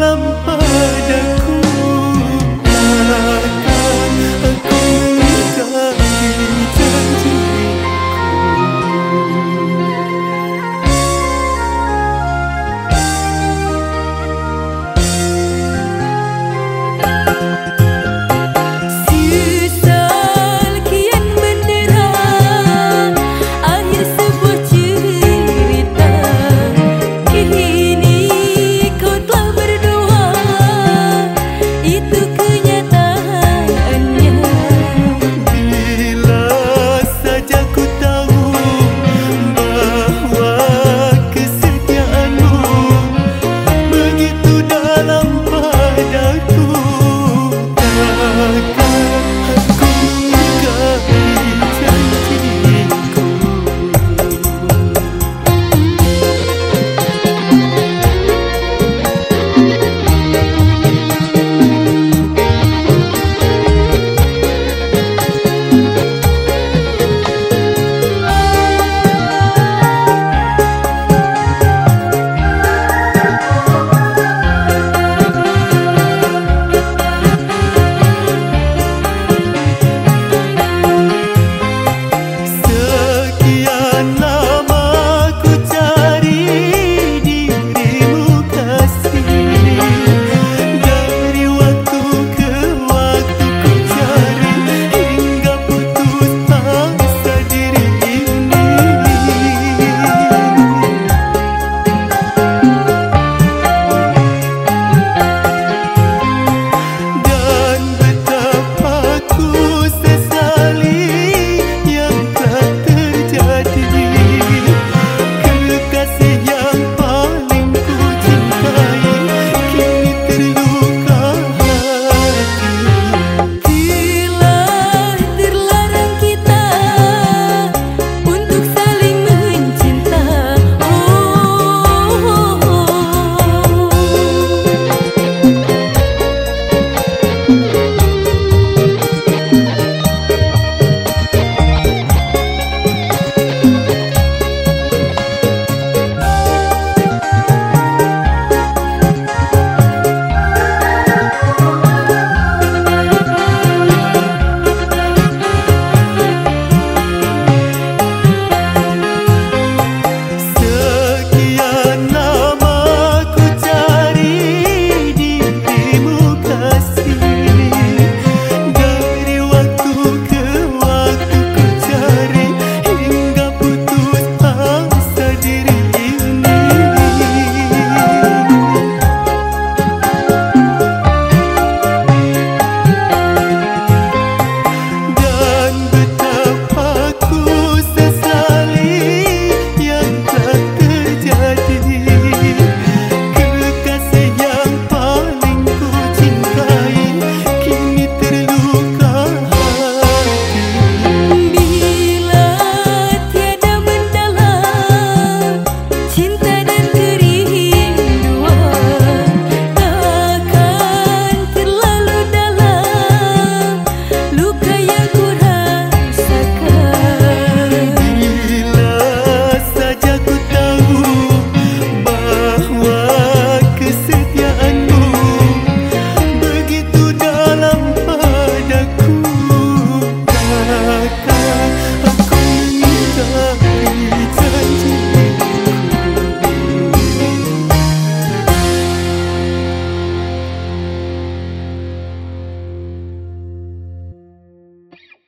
lắm ở đời